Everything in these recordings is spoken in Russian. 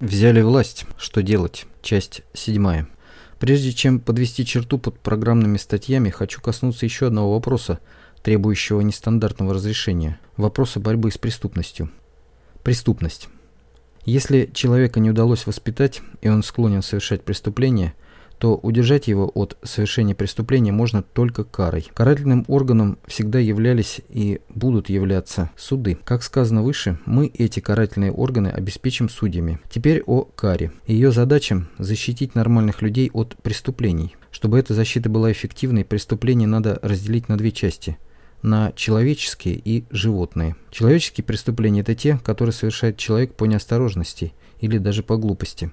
Взяли власть. Что делать? Часть 7. Прежде чем подвести черту под программными статьями, хочу коснуться еще одного вопроса, требующего нестандартного разрешения. Вопроса борьбы с преступностью. Преступность. Если человека не удалось воспитать, и он склонен совершать преступления – то удержать его от совершения преступления можно только карой. Карательным органом всегда являлись и будут являться суды. Как сказано выше, мы эти карательные органы обеспечим судьями. Теперь о каре. Ее задача – защитить нормальных людей от преступлений. Чтобы эта защита была эффективной, преступления надо разделить на две части – на человеческие и животные. Человеческие преступления – это те, которые совершает человек по неосторожности или даже по глупости.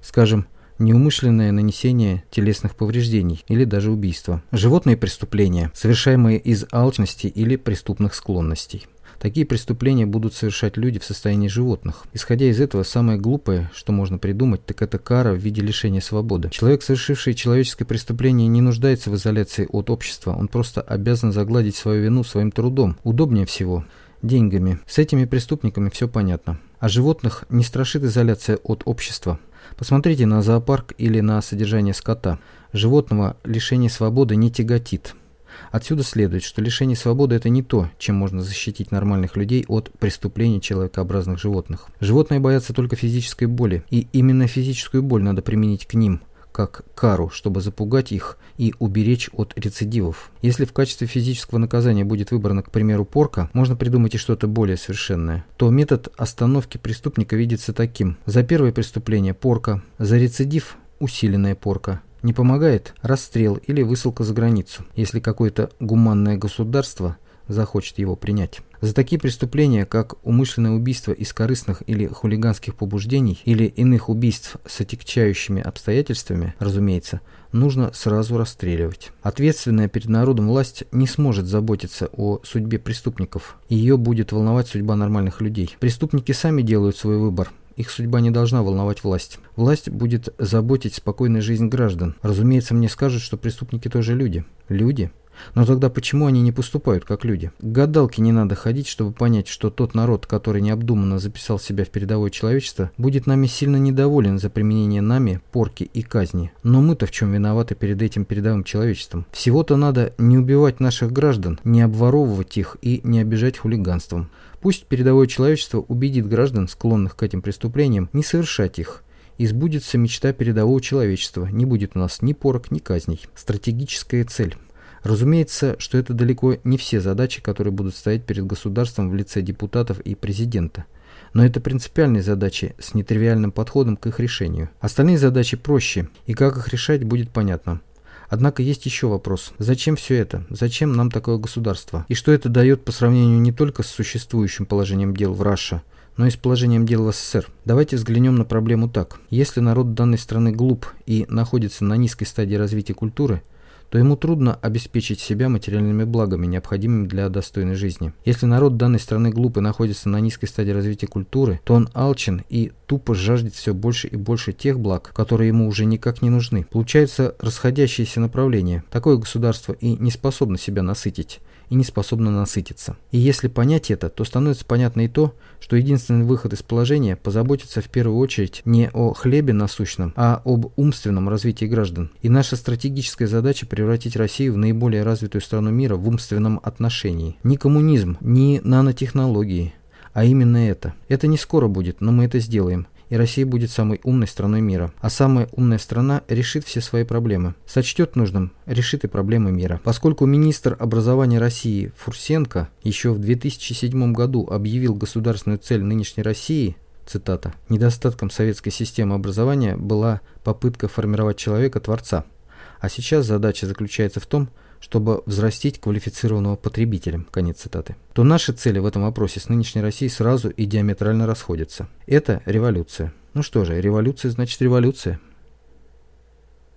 Скажем, неумышленное нанесение телесных повреждений или даже убийство. Животные преступления, совершаемые из алчности или преступных склонностей. Такие преступления будут совершать люди в состоянии животных. Исходя из этого, самое глупое, что можно придумать, так это кара в виде лишения свободы. Человек, совершивший человеческое преступление, не нуждается в изоляции от общества, он просто обязан загладить свою вину своим трудом. Удобнее всего деньгами. С этими преступниками все понятно. А животных не страшит изоляция от общества. Посмотрите на зоопарк или на содержание скота. Животного лишение свободы не тяготит. Отсюда следует, что лишение свободы – это не то, чем можно защитить нормальных людей от преступлений человекообразных животных. Животные боятся только физической боли, и именно физическую боль надо применить к ним – как кару, чтобы запугать их и уберечь от рецидивов. Если в качестве физического наказания будет выбрана, к примеру, порка, можно придумать и что-то более совершенное, то метод остановки преступника видится таким. За первое преступление – порка, за рецидив – усиленная порка, не помогает – расстрел или высылка за границу, если какое-то гуманное государство захочет его принять. За такие преступления, как умышленное убийство из корыстных или хулиганских побуждений или иных убийств с отягчающими обстоятельствами, разумеется, нужно сразу расстреливать. Ответственная перед народом власть не сможет заботиться о судьбе преступников. Ее будет волновать судьба нормальных людей. Преступники сами делают свой выбор. Их судьба не должна волновать власть. Власть будет заботить спокойной жизнь граждан. Разумеется, мне скажут, что преступники тоже люди. Люди? Но тогда почему они не поступают как люди? К гадалке не надо ходить, чтобы понять, что тот народ, который необдуманно записал себя в передовое человечество, будет нами сильно недоволен за применение нами порки и казни. Но мы-то в чем виноваты перед этим передовым человечеством? Всего-то надо не убивать наших граждан, не обворовывать их и не обижать хулиганством. Пусть передовое человечество убедит граждан, склонных к этим преступлениям, не совершать их, и сбудется мечта передового человечества. Не будет у нас ни порок, ни казней. Стратегическая цель. Разумеется, что это далеко не все задачи, которые будут стоять перед государством в лице депутатов и президента. Но это принципиальные задачи с нетривиальным подходом к их решению. Остальные задачи проще, и как их решать будет понятно. Однако есть еще вопрос. Зачем все это? Зачем нам такое государство? И что это дает по сравнению не только с существующим положением дел в Раше, но и с положением дел в СССР. Давайте взглянем на проблему так. Если народ данной страны глуп и находится на низкой стадии развития культуры, то ему трудно обеспечить себя материальными благами, необходимыми для достойной жизни. Если народ данной страны глуп и находится на низкой стадии развития культуры, то он алчен и тупо жаждет все больше и больше тех благ, которые ему уже никак не нужны. Получается расходящиеся направления. Такое государство и не способно себя насытить и не способна насытиться. И если понять это, то становится понятно и то, что единственный выход из положения – позаботиться в первую очередь не о хлебе насущном, а об умственном развитии граждан. И наша стратегическая задача – превратить Россию в наиболее развитую страну мира в умственном отношении. Ни коммунизм, ни нанотехнологии, а именно это. Это не скоро будет, но мы это сделаем и Россия будет самой умной страной мира. А самая умная страна решит все свои проблемы. Сочтет нужным, решит и проблемы мира. Поскольку министр образования России Фурсенко еще в 2007 году объявил государственную цель нынешней России цитата, «Недостатком советской системы образования была попытка формировать человека-творца. А сейчас задача заключается в том, чтобы взрастить квалифицированного потребителя, конец цитаты, то наши цели в этом вопросе с нынешней Россией сразу и диаметрально расходятся. Это революция. Ну что же, революция значит революция.